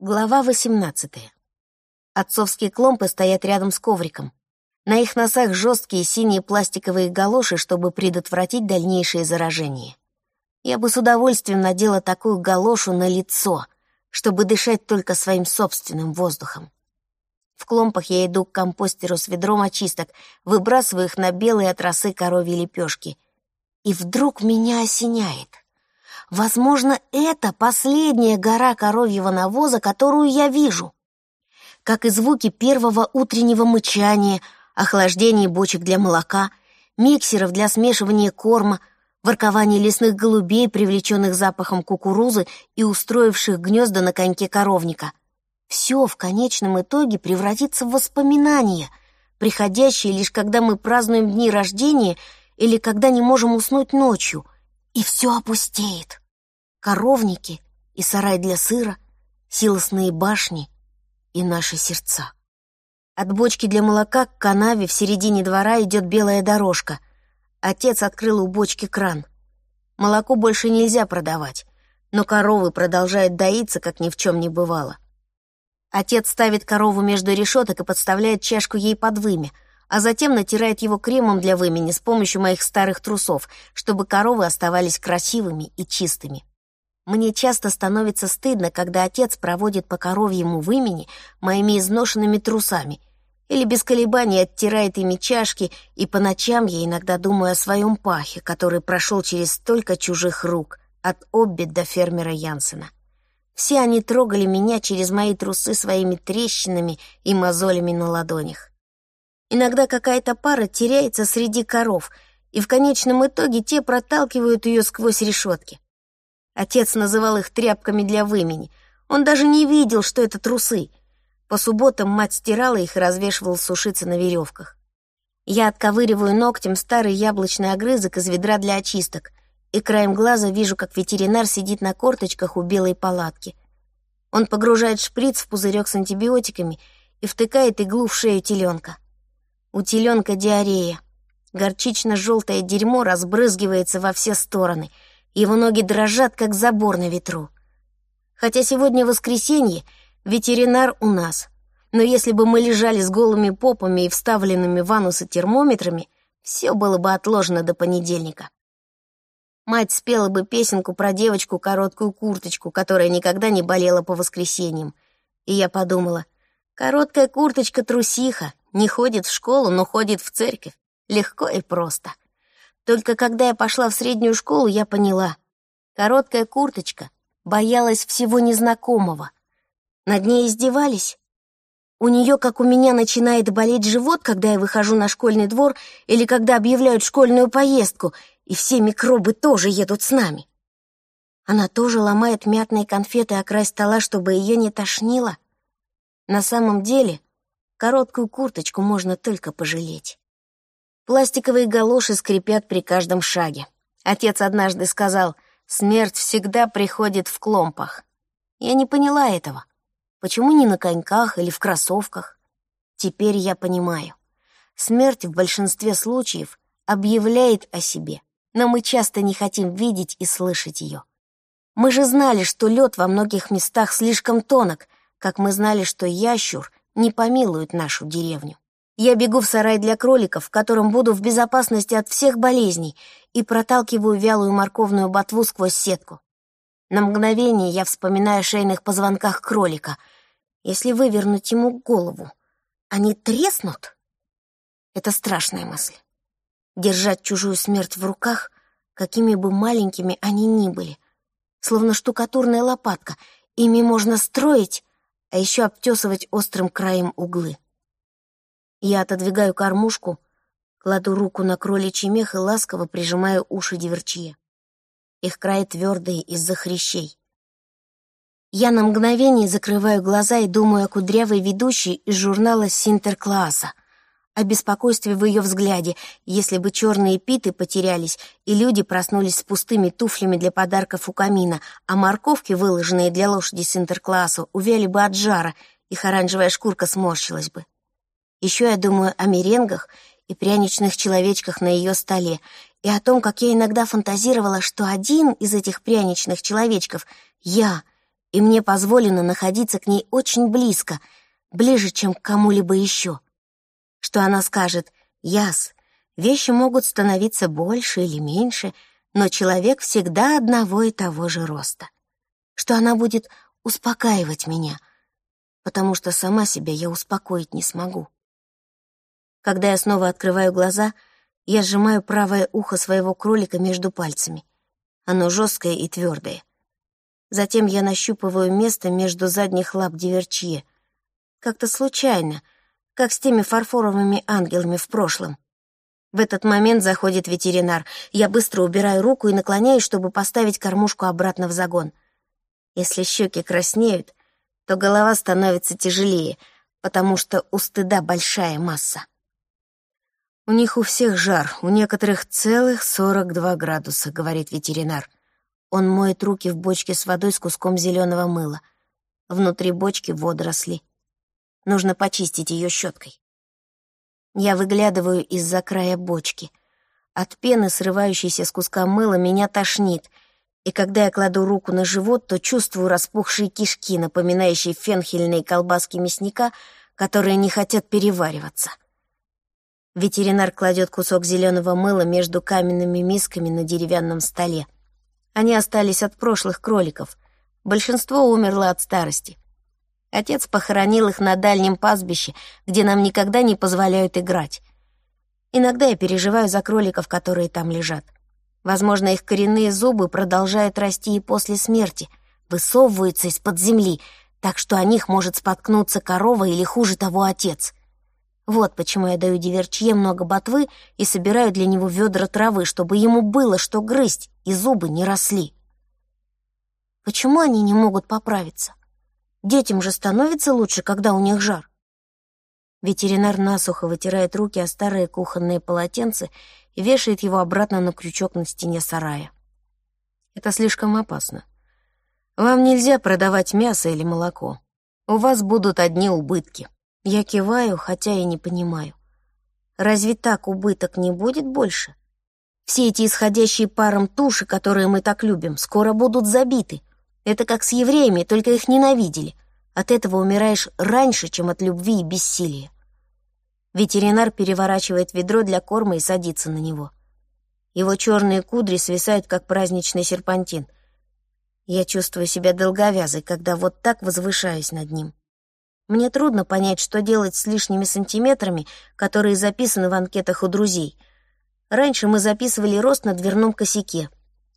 Глава 18. Отцовские кломпы стоят рядом с ковриком. На их носах жесткие синие пластиковые галоши, чтобы предотвратить дальнейшее заражение. Я бы с удовольствием надела такую галошу на лицо, чтобы дышать только своим собственным воздухом. В кломпах я иду к компостеру с ведром очисток, выбрасываю их на белые от росы коровьи лепешки. И вдруг меня осеняет — Возможно, это последняя гора коровьего навоза, которую я вижу. Как и звуки первого утреннего мычания, охлаждения бочек для молока, миксеров для смешивания корма, воркования лесных голубей, привлеченных запахом кукурузы и устроивших гнезда на коньке коровника. Все в конечном итоге превратится в воспоминания, приходящие лишь когда мы празднуем дни рождения или когда не можем уснуть ночью — и все опустеет. Коровники и сарай для сыра, силосные башни и наши сердца. От бочки для молока к канаве в середине двора идет белая дорожка. Отец открыл у бочки кран. Молоко больше нельзя продавать, но коровы продолжают доиться, как ни в чем не бывало. Отец ставит корову между решеток и подставляет чашку ей под вымя — а затем натирает его кремом для вымени с помощью моих старых трусов, чтобы коровы оставались красивыми и чистыми. Мне часто становится стыдно, когда отец проводит по коровьему вымени моими изношенными трусами или без колебаний оттирает ими чашки, и по ночам я иногда думаю о своем пахе, который прошел через столько чужих рук, от Обби до фермера Янсена. Все они трогали меня через мои трусы своими трещинами и мозолями на ладонях. Иногда какая-то пара теряется среди коров, и в конечном итоге те проталкивают ее сквозь решетки. Отец называл их тряпками для вымени. Он даже не видел, что это трусы. По субботам мать стирала их и развешивала сушиться на веревках. Я отковыриваю ногтем старый яблочный огрызок из ведра для очисток и краем глаза вижу, как ветеринар сидит на корточках у белой палатки. Он погружает шприц в пузырек с антибиотиками и втыкает иглу в шею теленка. У теленка диарея. Горчично-желтое дерьмо разбрызгивается во все стороны. Его ноги дрожат, как забор на ветру. Хотя сегодня воскресенье, ветеринар у нас. Но если бы мы лежали с голыми попами и вставленными в анусы термометрами, все было бы отложено до понедельника. Мать спела бы песенку про девочку короткую курточку, которая никогда не болела по воскресеньям. И я подумала, короткая курточка трусиха, не ходит в школу, но ходит в церковь. Легко и просто. Только когда я пошла в среднюю школу, я поняла. Короткая курточка боялась всего незнакомого. Над ней издевались. У нее, как у меня, начинает болеть живот, когда я выхожу на школьный двор или когда объявляют школьную поездку, и все микробы тоже едут с нами. Она тоже ломает мятные конфеты о край стола, чтобы ее не тошнило. На самом деле Короткую курточку можно только пожалеть. Пластиковые галоши скрипят при каждом шаге. Отец однажды сказал, смерть всегда приходит в кломпах. Я не поняла этого. Почему не на коньках или в кроссовках? Теперь я понимаю. Смерть в большинстве случаев объявляет о себе, но мы часто не хотим видеть и слышать ее. Мы же знали, что лед во многих местах слишком тонок, как мы знали, что ящур не помилуют нашу деревню. Я бегу в сарай для кроликов, в котором буду в безопасности от всех болезней, и проталкиваю вялую морковную ботву сквозь сетку. На мгновение я вспоминаю о шейных позвонках кролика. Если вывернуть ему голову, они треснут? Это страшная мысль. Держать чужую смерть в руках, какими бы маленькими они ни были, словно штукатурная лопатка, ими можно строить, а еще обтесывать острым краем углы. Я отодвигаю кормушку, кладу руку на кроличий мех и ласково прижимаю уши диверчье. Их край твердые из-за хрящей. Я на мгновение закрываю глаза и думаю о кудрявой ведущей из журнала «Синтеркласса», о беспокойстве в ее взгляде, если бы черные питы потерялись, и люди проснулись с пустыми туфлями для подарков у камина, а морковки, выложенные для лошади с интерклассу, увяли бы от жара, их оранжевая шкурка сморщилась бы. Еще я думаю о меренгах и пряничных человечках на ее столе, и о том, как я иногда фантазировала, что один из этих пряничных человечков — я, и мне позволено находиться к ней очень близко, ближе, чем к кому-либо еще. Что она скажет «Яс, вещи могут становиться больше или меньше, но человек всегда одного и того же роста». Что она будет успокаивать меня, потому что сама себя я успокоить не смогу. Когда я снова открываю глаза, я сжимаю правое ухо своего кролика между пальцами. Оно жесткое и твердое. Затем я нащупываю место между задних лап диверчье. Как-то случайно, как с теми фарфоровыми ангелами в прошлом. В этот момент заходит ветеринар. Я быстро убираю руку и наклоняюсь, чтобы поставить кормушку обратно в загон. Если щеки краснеют, то голова становится тяжелее, потому что у стыда большая масса. «У них у всех жар, у некоторых целых 42 градуса», — говорит ветеринар. Он моет руки в бочке с водой с куском зеленого мыла. Внутри бочки водоросли. Нужно почистить ее щеткой. Я выглядываю из-за края бочки. От пены, срывающейся с куска мыла, меня тошнит, и когда я кладу руку на живот, то чувствую распухшие кишки, напоминающие фенхельные колбаски мясника, которые не хотят перевариваться. Ветеринар кладет кусок зеленого мыла между каменными мисками на деревянном столе. Они остались от прошлых кроликов. Большинство умерло от старости. Отец похоронил их на дальнем пастбище, где нам никогда не позволяют играть. Иногда я переживаю за кроликов, которые там лежат. Возможно, их коренные зубы продолжают расти и после смерти, высовываются из-под земли, так что о них может споткнуться корова или, хуже того, отец. Вот почему я даю Диверчье много ботвы и собираю для него ведра травы, чтобы ему было что грызть, и зубы не росли. Почему они не могут поправиться? Детям же становится лучше, когда у них жар. Ветеринар насухо вытирает руки о старые кухонные полотенца и вешает его обратно на крючок на стене сарая. Это слишком опасно. Вам нельзя продавать мясо или молоко. У вас будут одни убытки. Я киваю, хотя и не понимаю. Разве так убыток не будет больше? Все эти исходящие паром туши, которые мы так любим, скоро будут забиты. Это как с евреями, только их ненавидели. От этого умираешь раньше, чем от любви и бессилия. Ветеринар переворачивает ведро для корма и садится на него. Его черные кудри свисают, как праздничный серпантин. Я чувствую себя долговязой, когда вот так возвышаюсь над ним. Мне трудно понять, что делать с лишними сантиметрами, которые записаны в анкетах у друзей. Раньше мы записывали рост на дверном косяке.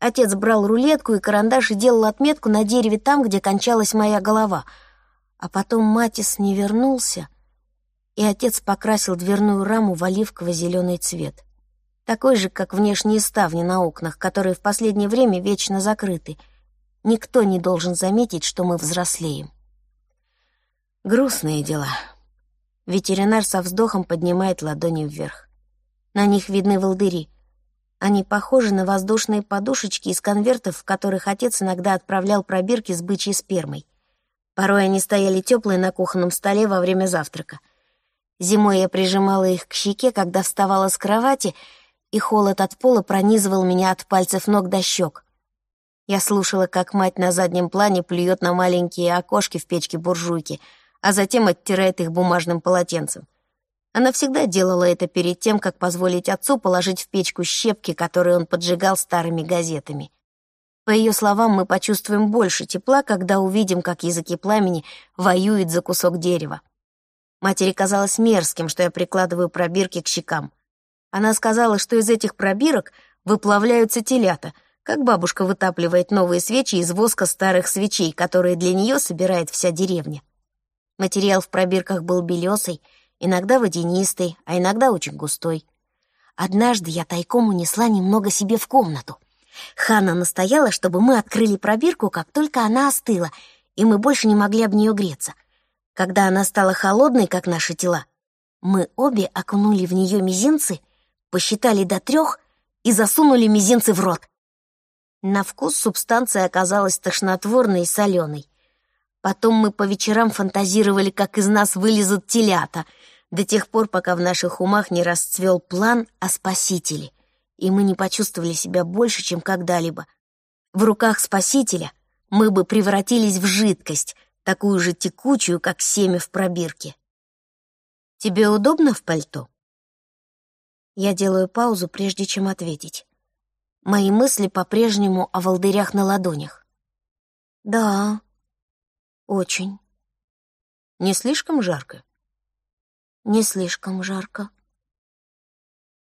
Отец брал рулетку и карандаш и делал отметку на дереве там, где кончалась моя голова. А потом Матис не вернулся, и отец покрасил дверную раму в оливково-зеленый цвет. Такой же, как внешние ставни на окнах, которые в последнее время вечно закрыты. Никто не должен заметить, что мы взрослеем. Грустные дела. Ветеринар со вздохом поднимает ладони вверх. На них видны волдыри. Они похожи на воздушные подушечки из конвертов, в которых отец иногда отправлял пробирки с бычьей спермой. Порой они стояли теплые на кухонном столе во время завтрака. Зимой я прижимала их к щеке, когда вставала с кровати, и холод от пола пронизывал меня от пальцев ног до щек. Я слушала, как мать на заднем плане плюет на маленькие окошки в печке буржуйки — а затем оттирает их бумажным полотенцем. Она всегда делала это перед тем, как позволить отцу положить в печку щепки, которые он поджигал старыми газетами. По ее словам, мы почувствуем больше тепла, когда увидим, как языки пламени воюют за кусок дерева. Матери казалось мерзким, что я прикладываю пробирки к щекам. Она сказала, что из этих пробирок выплавляются телята, как бабушка вытапливает новые свечи из воска старых свечей, которые для нее собирает вся деревня. Материал в пробирках был белесый, иногда водянистый, а иногда очень густой. Однажды я тайком унесла немного себе в комнату. Ханна настояла, чтобы мы открыли пробирку, как только она остыла, и мы больше не могли об нее греться. Когда она стала холодной, как наши тела, мы обе окунули в нее мизинцы, посчитали до трех и засунули мизинцы в рот. На вкус субстанция оказалась тошнотворной и соленой. Потом мы по вечерам фантазировали, как из нас вылезут телята, до тех пор, пока в наших умах не расцвел план о спасителе, и мы не почувствовали себя больше, чем когда-либо. В руках спасителя мы бы превратились в жидкость, такую же текучую, как семя в пробирке. Тебе удобно в пальто? Я делаю паузу, прежде чем ответить. Мои мысли по-прежнему о волдырях на ладонях. Да, очень. Не слишком жарко? Не слишком жарко.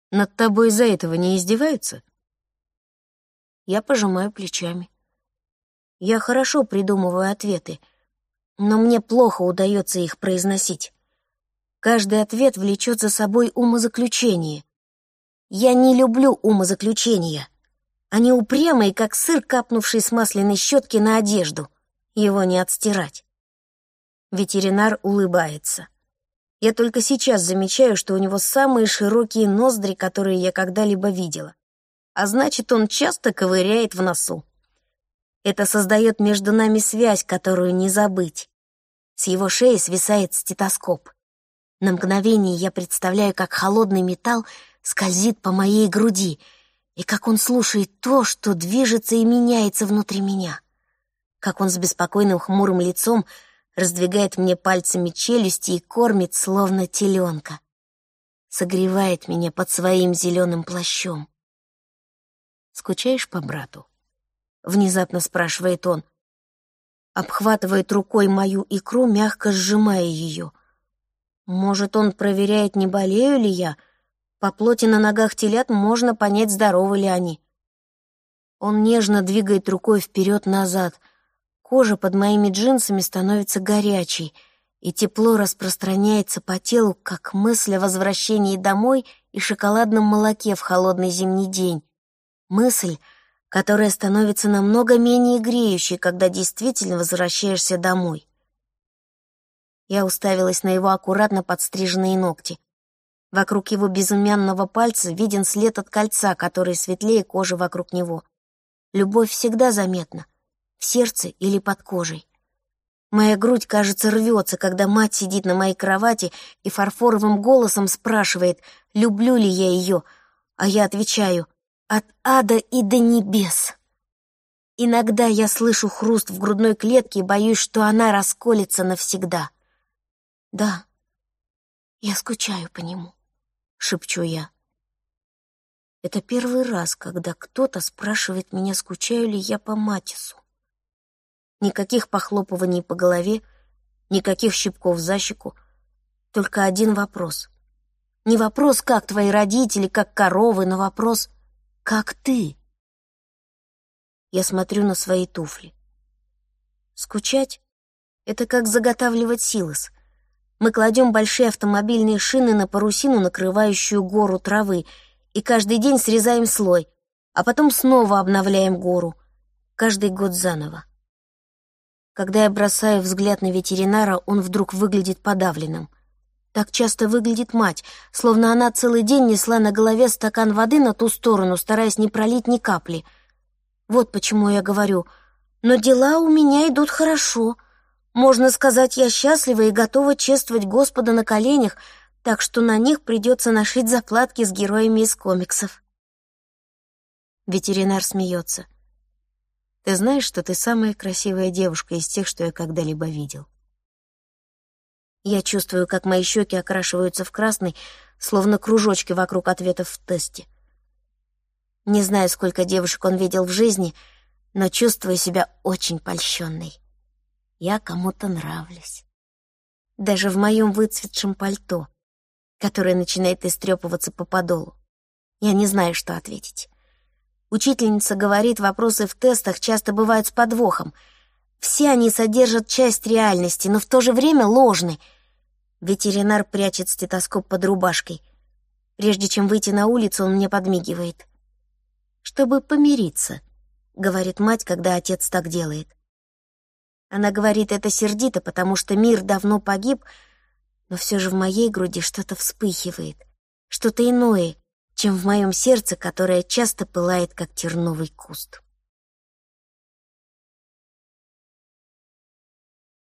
Над тобой из-за этого не издеваются? Я пожимаю плечами. Я хорошо придумываю ответы, но мне плохо удается их произносить. Каждый ответ влечет за собой умозаключение. Я не люблю умозаключения. Они упрямые, как сыр, капнувший с масляной щетки на одежду. Его не отстирать. Ветеринар улыбается. Я только сейчас замечаю, что у него самые широкие ноздри, которые я когда-либо видела. А значит, он часто ковыряет в носу. Это создает между нами связь, которую не забыть. С его шеи свисает стетоскоп. На мгновение я представляю, как холодный металл скользит по моей груди, и как он слушает то, что движется и меняется внутри меня. Как он с беспокойным хмурым лицом раздвигает мне пальцами челюсти и кормит, словно теленка. Согревает меня под своим зеленым плащом. «Скучаешь по брату?» — внезапно спрашивает он. Обхватывает рукой мою икру, мягко сжимая ее. Может, он проверяет, не болею ли я? По плоти на ногах телят можно понять, здоровы ли они. Он нежно двигает рукой вперед-назад, Кожа под моими джинсами становится горячей, и тепло распространяется по телу, как мысль о возвращении домой и шоколадном молоке в холодный зимний день. Мысль, которая становится намного менее греющей, когда действительно возвращаешься домой. Я уставилась на его аккуратно подстриженные ногти. Вокруг его безымянного пальца виден след от кольца, который светлее кожи вокруг него. Любовь всегда заметна — в сердце или под кожей. Моя грудь, кажется, рвется, когда мать сидит на моей кровати и фарфоровым голосом спрашивает, люблю ли я ее, а я отвечаю «от ада и до небес». Иногда я слышу хруст в грудной клетке и боюсь, что она расколется навсегда. «Да, я скучаю по нему», — шепчу я. Это первый раз, когда кто-то спрашивает меня, скучаю ли я по Матису. Никаких похлопываний по голове, никаких щипков за щеку. Только один вопрос. Не вопрос, как твои родители, как коровы, но вопрос, как ты? Я смотрю на свои туфли. Скучать — это как заготавливать силос. Мы кладем большие автомобильные шины на парусину, накрывающую гору травы, и каждый день срезаем слой, а потом снова обновляем гору. Каждый год заново. Когда я бросаю взгляд на ветеринара, он вдруг выглядит подавленным. Так часто выглядит мать, словно она целый день несла на голове стакан воды на ту сторону, стараясь не пролить ни капли. Вот почему я говорю, но дела у меня идут хорошо. Можно сказать, я счастлива и готова чествовать Господа на коленях, так что на них придется нашить заплатки с героями из комиксов. Ветеринар смеется. — ты знаешь, что ты самая красивая девушка из тех, что я когда-либо видел. Я чувствую, как мои щеки окрашиваются в красный, словно кружочки вокруг ответов в тесте. Не знаю, сколько девушек он видел в жизни, но чувствую себя очень польщенной. Я кому-то нравлюсь. Даже в моем выцветшем пальто, которое начинает истрепываться по подолу. Я не знаю, что ответить. Учительница говорит, вопросы в тестах часто бывают с подвохом. Все они содержат часть реальности, но в то же время ложны. Ветеринар прячет стетоскоп под рубашкой. Прежде чем выйти на улицу, он мне подмигивает. «Чтобы помириться», — говорит мать, когда отец так делает. Она говорит это сердито, потому что мир давно погиб, но все же в моей груди что-то вспыхивает, что-то иное, чем в моем сердце, которое часто пылает, как терновый куст.